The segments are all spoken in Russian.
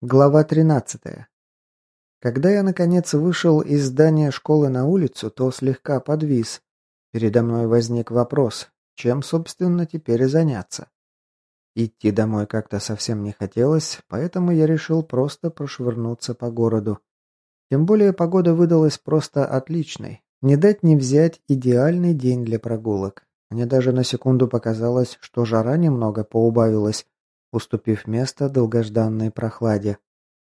Глава 13. Когда я, наконец, вышел из здания школы на улицу, то слегка подвис. Передо мной возник вопрос, чем, собственно, теперь заняться. Идти домой как-то совсем не хотелось, поэтому я решил просто прошвырнуться по городу. Тем более погода выдалась просто отличной. Не дать не взять идеальный день для прогулок. Мне даже на секунду показалось, что жара немного поубавилась, уступив место долгожданной прохладе.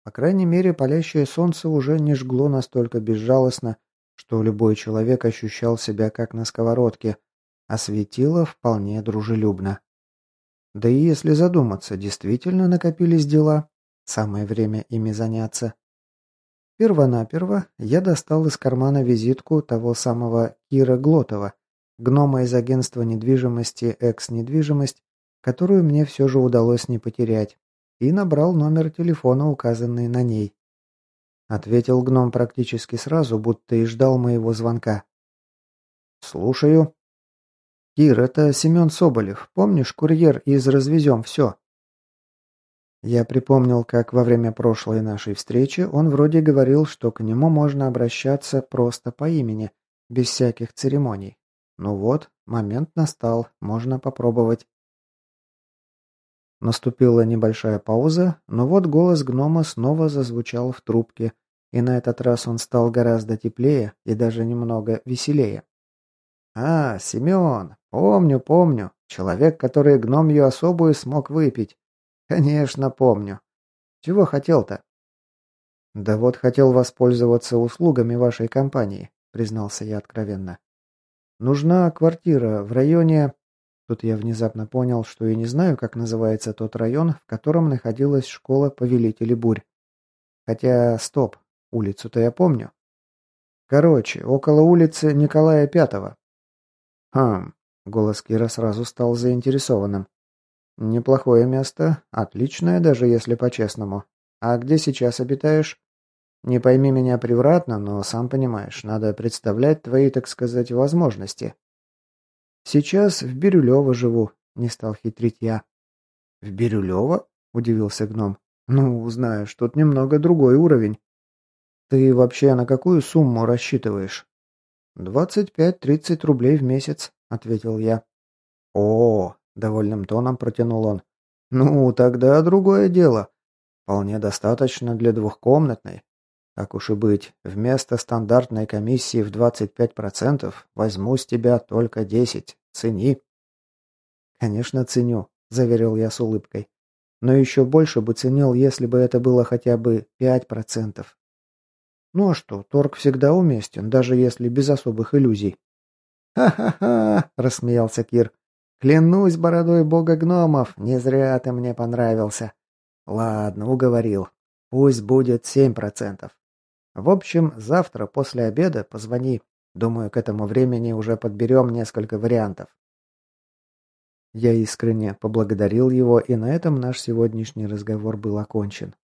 По крайней мере, палящее солнце уже не жгло настолько безжалостно, что любой человек ощущал себя как на сковородке, а светило вполне дружелюбно. Да и если задуматься, действительно накопились дела, самое время ими заняться. Первонаперво я достал из кармана визитку того самого Кира Глотова, гнома из агентства недвижимости «Экс-недвижимость», которую мне все же удалось не потерять, и набрал номер телефона, указанный на ней. Ответил гном практически сразу, будто и ждал моего звонка. «Слушаю». «Кир, это Семен Соболев. Помнишь, курьер из «Развезем все»?» Я припомнил, как во время прошлой нашей встречи он вроде говорил, что к нему можно обращаться просто по имени, без всяких церемоний. Ну вот, момент настал, можно попробовать. Наступила небольшая пауза, но вот голос гнома снова зазвучал в трубке, и на этот раз он стал гораздо теплее и даже немного веселее. «А, Семен, помню, помню. Человек, который гномью особую смог выпить. Конечно, помню. Чего хотел-то?» «Да вот хотел воспользоваться услугами вашей компании», признался я откровенно. «Нужна квартира в районе...» Тут я внезапно понял, что и не знаю, как называется тот район, в котором находилась школа повелителей бурь. Хотя, стоп, улицу-то я помню. Короче, около улицы Николая Пятого. Хм, голос Кира сразу стал заинтересованным. Неплохое место, отличное, даже если по-честному. А где сейчас обитаешь? Не пойми меня превратно, но сам понимаешь, надо представлять твои, так сказать, возможности. «Сейчас в Бирюлево живу», — не стал хитрить я. «В Бирюлево?» — удивился гном. «Ну, знаешь, тут немного другой уровень». «Ты вообще на какую сумму рассчитываешь?» «Двадцать пять-тридцать рублей в месяц», — ответил я. «О!» — довольным тоном протянул он. «Ну, тогда другое дело. Вполне достаточно для двухкомнатной. Так уж и быть, вместо стандартной комиссии в 25% возьму с тебя только 10. Цени. Конечно, ценю, заверил я с улыбкой. Но еще больше бы ценил, если бы это было хотя бы 5%. Ну а что, торг всегда уместен, даже если без особых иллюзий. «Ха-ха-ха!» — рассмеялся Кир. «Клянусь бородой бога гномов, не зря ты мне понравился. Ладно, уговорил. Пусть будет семь процентов. В общем, завтра после обеда позвони. Думаю, к этому времени уже подберем несколько вариантов. Я искренне поблагодарил его, и на этом наш сегодняшний разговор был окончен.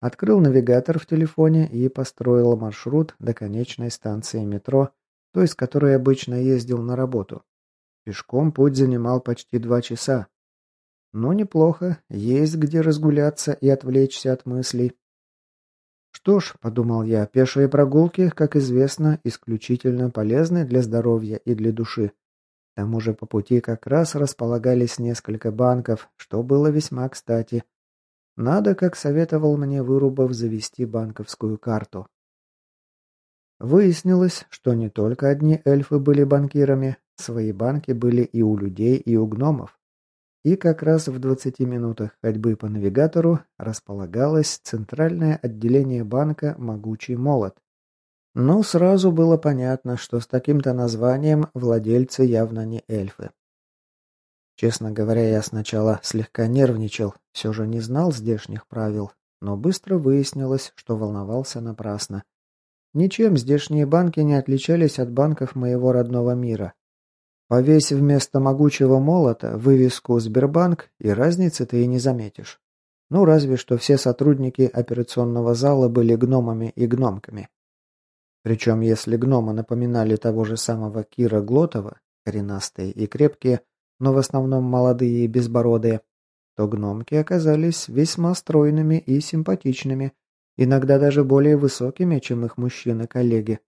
Открыл навигатор в телефоне и построил маршрут до конечной станции метро, той, с которой обычно ездил на работу. Пешком путь занимал почти два часа. Но неплохо, есть где разгуляться и отвлечься от мыслей. Что ж, подумал я, пешие прогулки, как известно, исключительно полезны для здоровья и для души. К тому же по пути как раз располагались несколько банков, что было весьма кстати. Надо, как советовал мне Вырубов, завести банковскую карту. Выяснилось, что не только одни эльфы были банкирами, свои банки были и у людей, и у гномов. И как раз в 20 минутах ходьбы по навигатору располагалось центральное отделение банка «Могучий молот». Но сразу было понятно, что с таким-то названием владельцы явно не эльфы. Честно говоря, я сначала слегка нервничал, все же не знал здешних правил, но быстро выяснилось, что волновался напрасно. Ничем здешние банки не отличались от банков моего родного мира. Повесь вместо могучего молота вывеску «Сбербанк» и разницы ты и не заметишь. Ну, разве что все сотрудники операционного зала были гномами и гномками. Причем, если гномы напоминали того же самого Кира Глотова, коренастые и крепкие, но в основном молодые и безбородые, то гномки оказались весьма стройными и симпатичными, иногда даже более высокими, чем их мужчины-коллеги.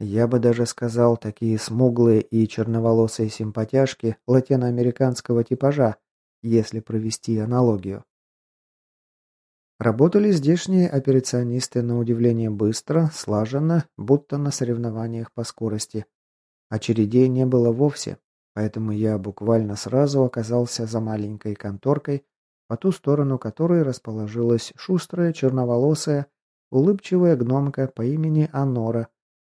Я бы даже сказал, такие смуглые и черноволосые симпатяшки латиноамериканского типажа, если провести аналогию. Работали здешние операционисты на удивление быстро, слаженно, будто на соревнованиях по скорости. Очередей не было вовсе, поэтому я буквально сразу оказался за маленькой конторкой, по ту сторону которой расположилась шустрая черноволосая, улыбчивая гномка по имени Анора,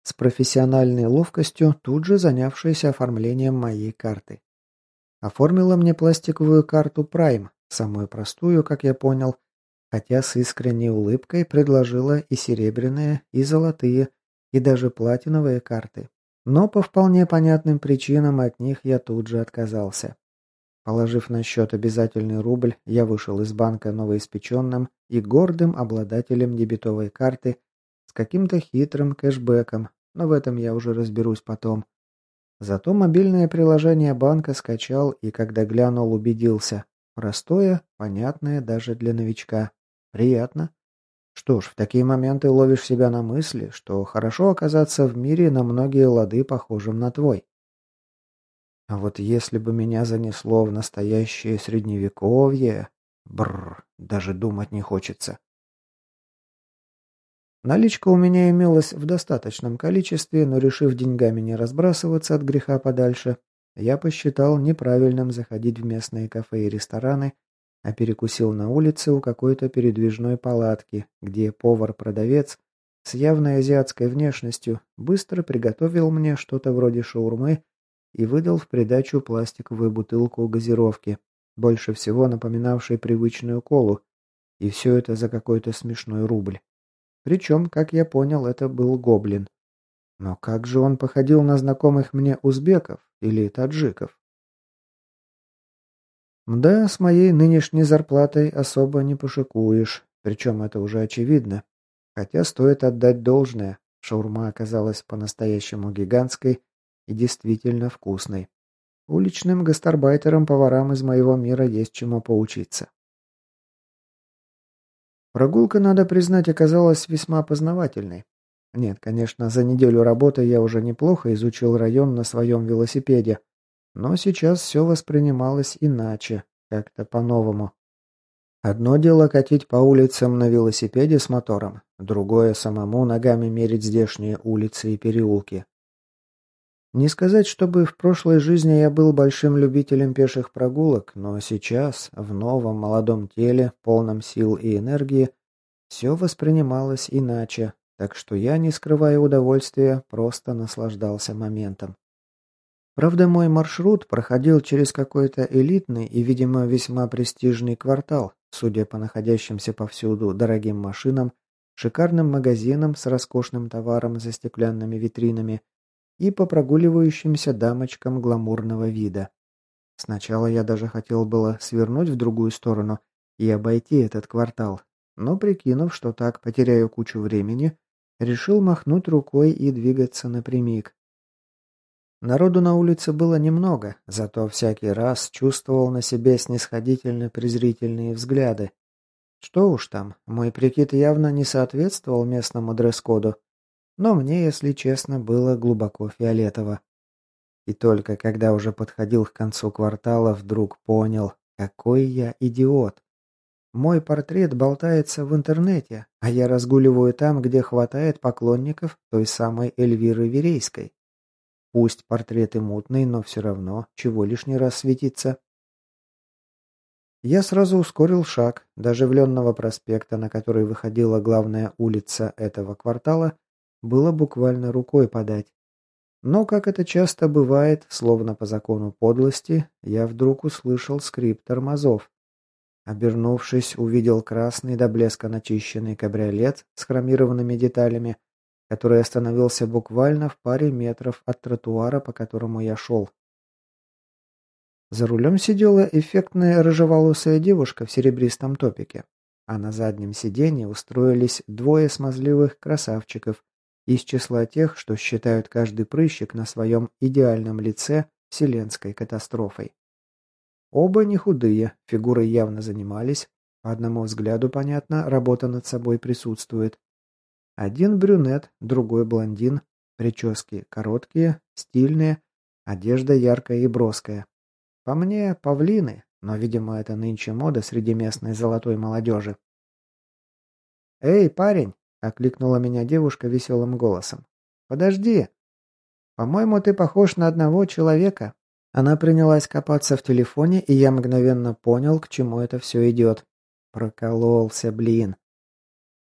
с профессиональной ловкостью тут же занявшаяся оформлением моей карты. Оформила мне пластиковую карту Prime, самую простую, как я понял, хотя с искренней улыбкой предложила и серебряные, и золотые, и даже платиновые карты. Но по вполне понятным причинам от них я тут же отказался. Положив на счет обязательный рубль, я вышел из банка новоиспеченным и гордым обладателем дебетовой карты с каким-то хитрым кэшбэком, но в этом я уже разберусь потом. Зато мобильное приложение банка скачал и, когда глянул, убедился. Простое, понятное даже для новичка. Приятно. Что ж, в такие моменты ловишь себя на мысли, что хорошо оказаться в мире на многие лады похожим на твой. А вот если бы меня занесло в настоящее средневековье... Бррр, даже думать не хочется. Наличка у меня имелась в достаточном количестве, но решив деньгами не разбрасываться от греха подальше, я посчитал неправильным заходить в местные кафе и рестораны, а перекусил на улице у какой-то передвижной палатки, где повар-продавец с явной азиатской внешностью быстро приготовил мне что-то вроде шаурмы и выдал в придачу пластиковую бутылку газировки, больше всего напоминавшей привычную колу, и все это за какой-то смешной рубль. Причем, как я понял, это был гоблин. Но как же он походил на знакомых мне узбеков или таджиков? Да, с моей нынешней зарплатой особо не пошикуешь, причем это уже очевидно. Хотя стоит отдать должное, шаурма оказалась по-настоящему гигантской и действительно вкусной. Уличным гастарбайтерам-поварам из моего мира есть чему поучиться. Прогулка, надо признать, оказалась весьма познавательной. Нет, конечно, за неделю работы я уже неплохо изучил район на своем велосипеде, но сейчас все воспринималось иначе, как-то по-новому. Одно дело катить по улицам на велосипеде с мотором, другое самому ногами мерить здешние улицы и переулки. Не сказать, чтобы в прошлой жизни я был большим любителем пеших прогулок, но сейчас, в новом молодом теле, полном сил и энергии, все воспринималось иначе, так что я, не скрывая удовольствия, просто наслаждался моментом. Правда, мой маршрут проходил через какой-то элитный и, видимо, весьма престижный квартал, судя по находящимся повсюду дорогим машинам, шикарным магазинам с роскошным товаром за стеклянными витринами – и по прогуливающимся дамочкам гламурного вида. Сначала я даже хотел было свернуть в другую сторону и обойти этот квартал, но прикинув, что так потеряю кучу времени, решил махнуть рукой и двигаться напрямик. Народу на улице было немного, зато всякий раз чувствовал на себе снисходительно-презрительные взгляды. Что уж там, мой прикид явно не соответствовал местному дресс-коду, но мне, если честно, было глубоко фиолетово. И только когда уже подходил к концу квартала, вдруг понял, какой я идиот. Мой портрет болтается в интернете, а я разгуливаю там, где хватает поклонников той самой Эльвиры Верейской. Пусть портрет и мутный, но все равно, чего лишний раз светиться. Я сразу ускорил шаг, до оживленного проспекта, на который выходила главная улица этого квартала, было буквально рукой подать. Но, как это часто бывает, словно по закону подлости, я вдруг услышал скрип тормозов. Обернувшись, увидел красный до блеска начищенный кабриолет с хромированными деталями, который остановился буквально в паре метров от тротуара, по которому я шел. За рулем сидела эффектная рыжеволосая девушка в серебристом топике, а на заднем сиденье устроились двое смазливых красавчиков из числа тех, что считают каждый прыщик на своем идеальном лице вселенской катастрофой. Оба не худые, фигуры явно занимались. По одному взгляду понятно, работа над собой присутствует. Один брюнет, другой блондин. Прически короткие, стильные, одежда яркая и броская. По мне, павлины, но, видимо, это нынче мода среди местной золотой молодежи. «Эй, парень!» — окликнула меня девушка веселым голосом. «Подожди! По-моему, ты похож на одного человека». Она принялась копаться в телефоне, и я мгновенно понял, к чему это все идет. Прокололся, блин.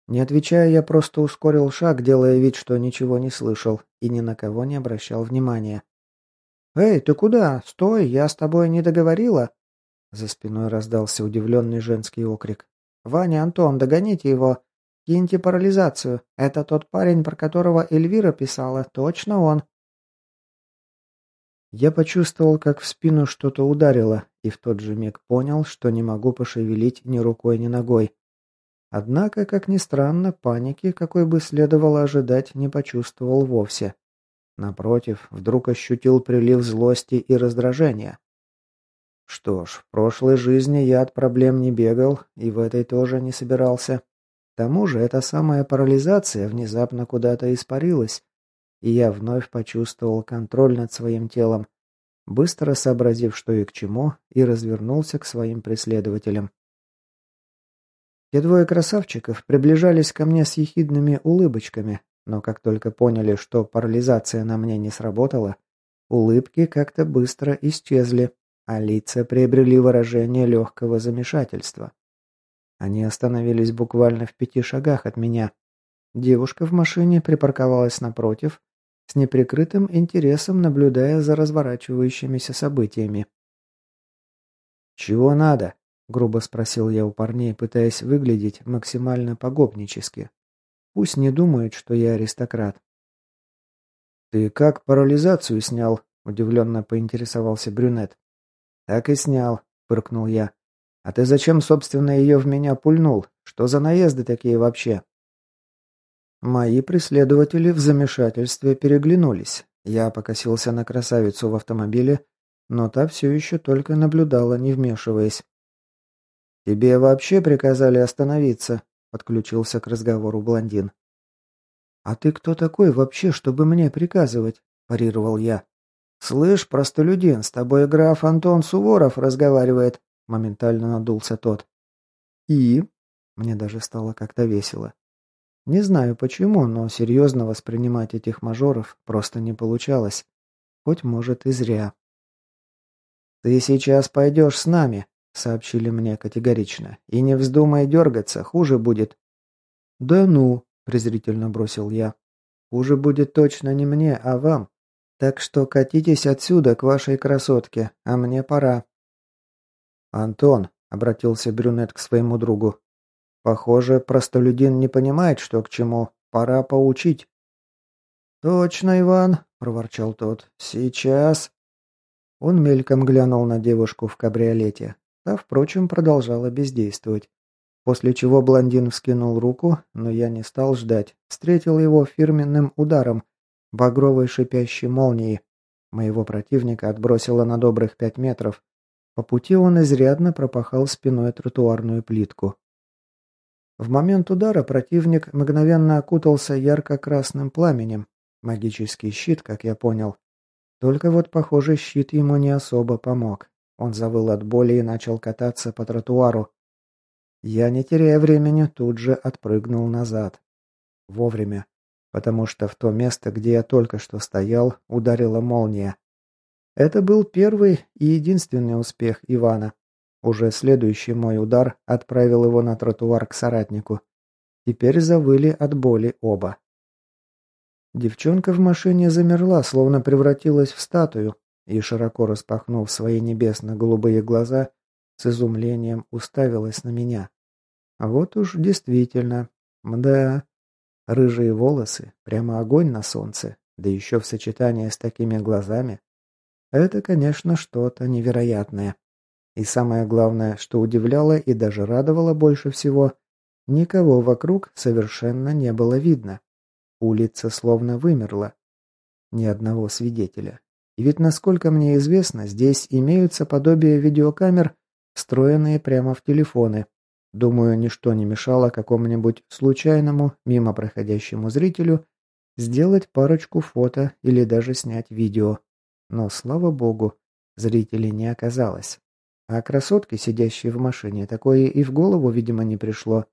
Не отвечая, я просто ускорил шаг, делая вид, что ничего не слышал, и ни на кого не обращал внимания. «Эй, ты куда? Стой, я с тобой не договорила!» За спиной раздался удивленный женский окрик. «Ваня, Антон, догоните его! Киньте парализацию! Это тот парень, про которого Эльвира писала, точно он!» Я почувствовал, как в спину что-то ударило, и в тот же миг понял, что не могу пошевелить ни рукой, ни ногой. Однако, как ни странно, паники, какой бы следовало ожидать, не почувствовал вовсе. Напротив, вдруг ощутил прилив злости и раздражения. Что ж, в прошлой жизни я от проблем не бегал, и в этой тоже не собирался. Тому же эта самая парализация внезапно куда-то испарилась, и я вновь почувствовал контроль над своим телом, быстро сообразив, что и к чему, и развернулся к своим преследователям. Те двое красавчиков приближались ко мне с ехидными улыбочками, но как только поняли, что парализация на мне не сработала, улыбки как-то быстро исчезли, а лица приобрели выражение легкого замешательства. Они остановились буквально в пяти шагах от меня. Девушка в машине припарковалась напротив, с неприкрытым интересом наблюдая за разворачивающимися событиями. «Чего надо?» — грубо спросил я у парней, пытаясь выглядеть максимально погобнически. Пусть не думают, что я аристократ. «Ты как парализацию снял?» — удивленно поинтересовался брюнет. «Так и снял», — фыркнул я. «А ты зачем, собственно, ее в меня пульнул? Что за наезды такие вообще?» Мои преследователи в замешательстве переглянулись. Я покосился на красавицу в автомобиле, но та все еще только наблюдала, не вмешиваясь. «Тебе вообще приказали остановиться?» — подключился к разговору блондин. «А ты кто такой вообще, чтобы мне приказывать?» – парировал я. «Слышь, простолюдин, с тобой граф Антон Суворов разговаривает», – моментально надулся тот. «И?» – мне даже стало как-то весело. Не знаю почему, но серьезно воспринимать этих мажоров просто не получалось. Хоть, может, и зря. «Ты сейчас пойдешь с нами», — сообщили мне категорично. «И не вздумай дергаться, хуже будет». «Да ну», — презрительно бросил я. «Хуже будет точно не мне, а вам. Так что катитесь отсюда к вашей красотке, а мне пора». «Антон», — обратился брюнет к своему другу, Похоже, простолюдин не понимает, что к чему. Пора поучить. «Точно, Иван», — проворчал тот. «Сейчас». Он мельком глянул на девушку в кабриолете. Та, впрочем, продолжала бездействовать. После чего блондин вскинул руку, но я не стал ждать. Встретил его фирменным ударом, багровой шипящей молнией. Моего противника отбросило на добрых пять метров. По пути он изрядно пропахал спиной тротуарную плитку. В момент удара противник мгновенно окутался ярко-красным пламенем. Магический щит, как я понял. Только вот, похоже, щит ему не особо помог. Он завыл от боли и начал кататься по тротуару. Я, не теряя времени, тут же отпрыгнул назад. Вовремя. Потому что в то место, где я только что стоял, ударила молния. Это был первый и единственный успех Ивана. Уже следующий мой удар отправил его на тротуар к соратнику. Теперь завыли от боли оба. Девчонка в машине замерла, словно превратилась в статую, и, широко распахнув свои небесно-голубые глаза, с изумлением уставилась на меня. Вот уж действительно, мда, рыжие волосы, прямо огонь на солнце, да еще в сочетании с такими глазами. Это, конечно, что-то невероятное. И самое главное, что удивляло и даже радовало больше всего, никого вокруг совершенно не было видно. Улица словно вымерла. Ни одного свидетеля. И ведь, насколько мне известно, здесь имеются подобие видеокамер, встроенные прямо в телефоны. Думаю, ничто не мешало какому-нибудь случайному, мимо проходящему зрителю сделать парочку фото или даже снять видео. Но, слава богу, зрителей не оказалось. А красотке, сидящей в машине, такое и в голову, видимо, не пришло.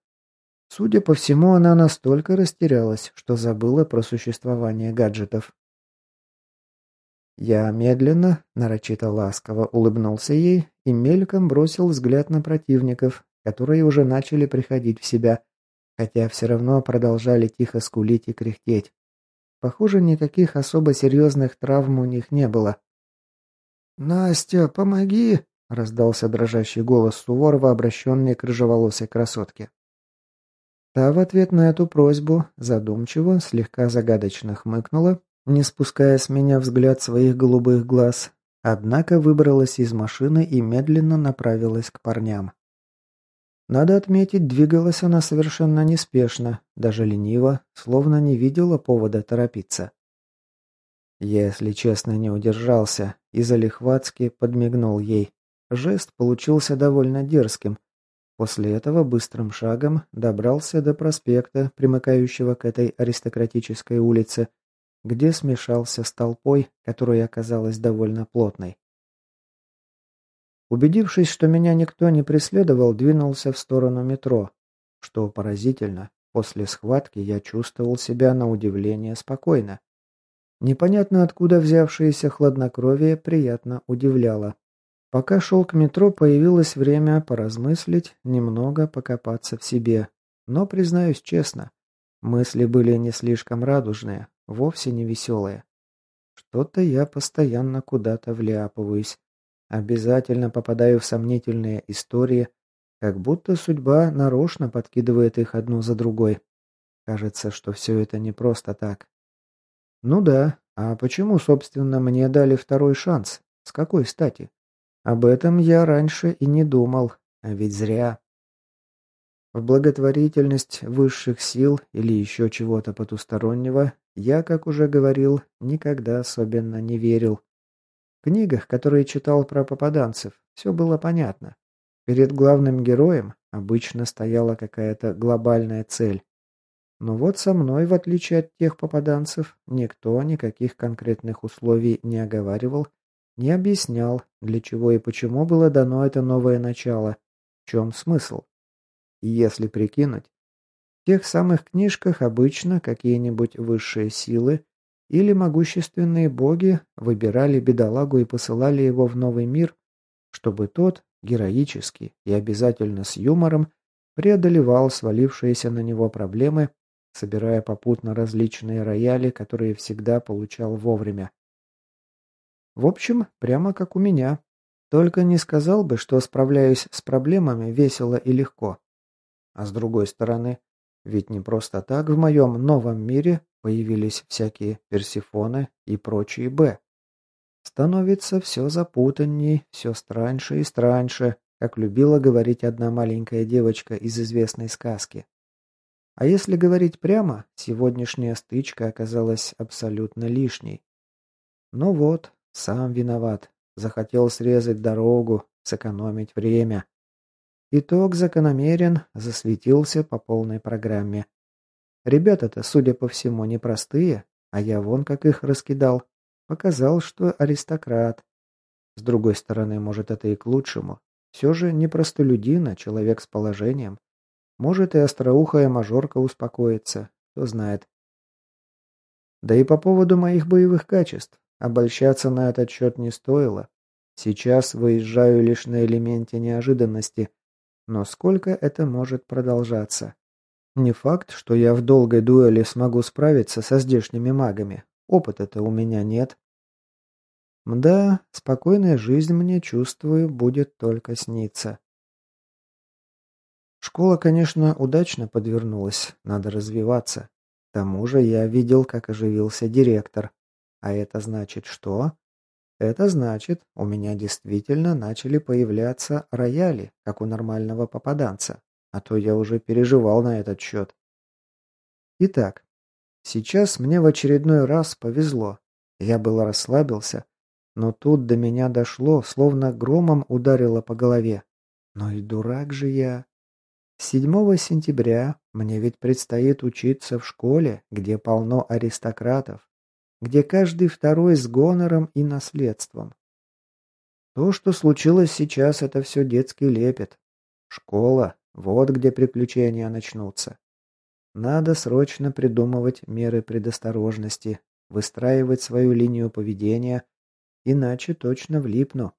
Судя по всему, она настолько растерялась, что забыла про существование гаджетов. Я медленно, нарочито ласково улыбнулся ей и мельком бросил взгляд на противников, которые уже начали приходить в себя, хотя все равно продолжали тихо скулить и кряхтеть. Похоже, никаких особо серьезных травм у них не было. «Настя, помоги!» – раздался дрожащий голос Суворова, обращенный к рыжеволосой красотке. Та в ответ на эту просьбу задумчиво, слегка загадочно хмыкнула не спуская с меня взгляд своих голубых глаз, однако выбралась из машины и медленно направилась к парням. Надо отметить, двигалась она совершенно неспешно, даже лениво, словно не видела повода торопиться. Если честно, не удержался и залихватски подмигнул ей. Жест получился довольно дерзким. После этого быстрым шагом добрался до проспекта, примыкающего к этой аристократической улице, где смешался с толпой, которая оказалась довольно плотной. Убедившись, что меня никто не преследовал, двинулся в сторону метро. Что поразительно, после схватки я чувствовал себя на удивление спокойно. Непонятно откуда взявшееся хладнокровие приятно удивляло. Пока шел к метро, появилось время поразмыслить, немного покопаться в себе. Но, признаюсь честно, мысли были не слишком радужные, вовсе не веселые. Что-то я постоянно куда-то вляпываюсь. Обязательно попадаю в сомнительные истории, как будто судьба нарочно подкидывает их одну за другой. Кажется, что все это не просто так. Ну да, а почему, собственно, мне дали второй шанс? С какой стати? Об этом я раньше и не думал, а ведь зря. В благотворительность высших сил или еще чего-то потустороннего я, как уже говорил, никогда особенно не верил. Книгах, которые читал про попаданцев, все было понятно. Перед главным героем обычно стояла какая-то глобальная цель. Но вот со мной, в отличие от тех попаданцев, никто никаких конкретных условий не оговаривал, не объяснял, для чего и почему было дано это новое начало, в чем смысл. Если прикинуть, в тех самых книжках обычно какие-нибудь высшие силы или могущественные боги выбирали бедолагу и посылали его в новый мир, чтобы тот, героически и обязательно с юмором, преодолевал свалившиеся на него проблемы, собирая попутно различные рояли, которые всегда получал вовремя. В общем, прямо как у меня. Только не сказал бы, что справляюсь с проблемами весело и легко. А с другой стороны, ведь не просто так в моем новом мире появились всякие персифоны и прочие «Б». Становится все запутанней, все страньше и страньше, как любила говорить одна маленькая девочка из известной сказки. А если говорить прямо, сегодняшняя стычка оказалась абсолютно лишней. Ну вот, сам виноват. Захотел срезать дорогу, сэкономить время. Итог закономерен, засветился по полной программе. Ребята-то, судя по всему, непростые, а я вон как их раскидал. Показал, что аристократ. С другой стороны, может, это и к лучшему. Все же не простолюдин, а человек с положением. Может, и остроухая мажорка успокоится, кто знает. Да и по поводу моих боевых качеств. Обольщаться на этот счет не стоило. Сейчас выезжаю лишь на элементе неожиданности – но сколько это может продолжаться? Не факт, что я в долгой дуэли смогу справиться со здешними магами. Опыта-то у меня нет. Мда, спокойная жизнь мне, чувствую, будет только сниться. Школа, конечно, удачно подвернулась, надо развиваться. К тому же я видел, как оживился директор. А это значит что? Это значит, у меня действительно начали появляться рояли, как у нормального попаданца, а то я уже переживал на этот счет. Итак, сейчас мне в очередной раз повезло. Я был расслабился, Но тут до меня дошло, словно громом ударило по голове. Ну и дурак же я. 7 сентября мне ведь предстоит учиться в школе, где полно аристократов, где каждый второй с гонором и наследством. То, что случилось сейчас, это все детский лепет. Школа, вот где приключения начнутся. Надо срочно придумывать меры предосторожности, выстраивать свою линию поведения, иначе точно влипну.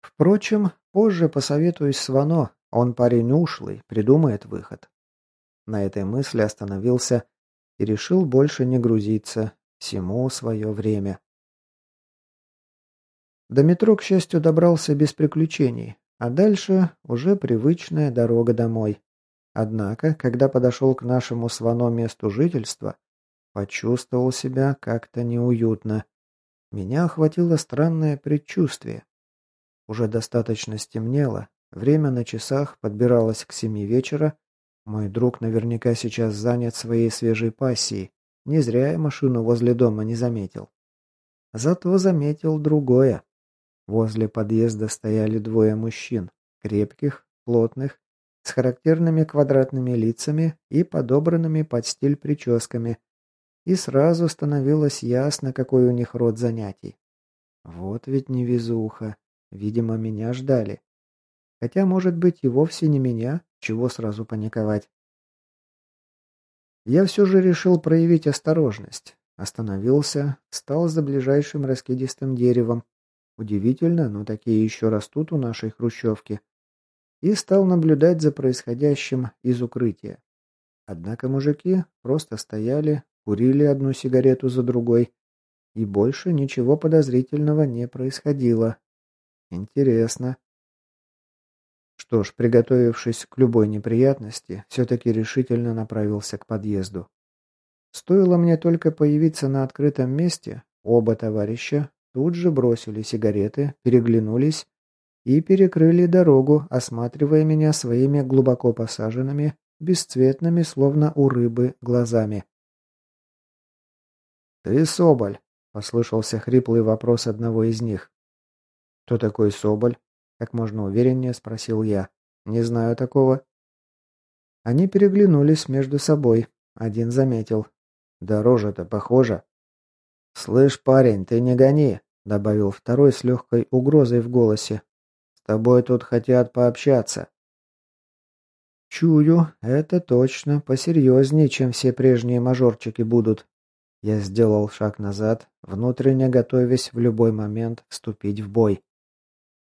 Впрочем, позже посоветуюсь с Вано, он парень ушлый, придумает выход. На этой мысли остановился и решил больше не грузиться, всему свое время. До метро, к счастью, добрался без приключений, а дальше уже привычная дорога домой. Однако, когда подошел к нашему с Вано месту жительства, почувствовал себя как-то неуютно. Меня охватило странное предчувствие. Уже достаточно стемнело, время на часах подбиралось к семи вечера, мой друг наверняка сейчас занят своей свежей пассией, не зря я машину возле дома не заметил. Зато заметил другое. Возле подъезда стояли двое мужчин, крепких, плотных, с характерными квадратными лицами и подобранными под стиль прическами, и сразу становилось ясно, какой у них род занятий. Вот ведь невезуха. Видимо, меня ждали. Хотя, может быть, и вовсе не меня, чего сразу паниковать. Я все же решил проявить осторожность. Остановился, стал за ближайшим раскидистым деревом, Удивительно, но такие еще растут у нашей хрущевки. И стал наблюдать за происходящим из укрытия. Однако мужики просто стояли, курили одну сигарету за другой, и больше ничего подозрительного не происходило. Интересно. Что ж, приготовившись к любой неприятности, все-таки решительно направился к подъезду. Стоило мне только появиться на открытом месте, оба товарища Тут же бросили сигареты, переглянулись и перекрыли дорогу, осматривая меня своими глубоко посаженными, бесцветными, словно у рыбы, глазами. «Ты Соболь?» — послышался хриплый вопрос одного из них. «Кто такой Соболь?» — как можно увереннее спросил я. «Не знаю такого». Они переглянулись между собой. Один заметил. «Дороже-то похоже». «Слышь, парень, ты не гони!» — добавил второй с легкой угрозой в голосе. «С тобой тут хотят пообщаться». «Чую, это точно посерьезнее, чем все прежние мажорчики будут». Я сделал шаг назад, внутренне готовясь в любой момент вступить в бой.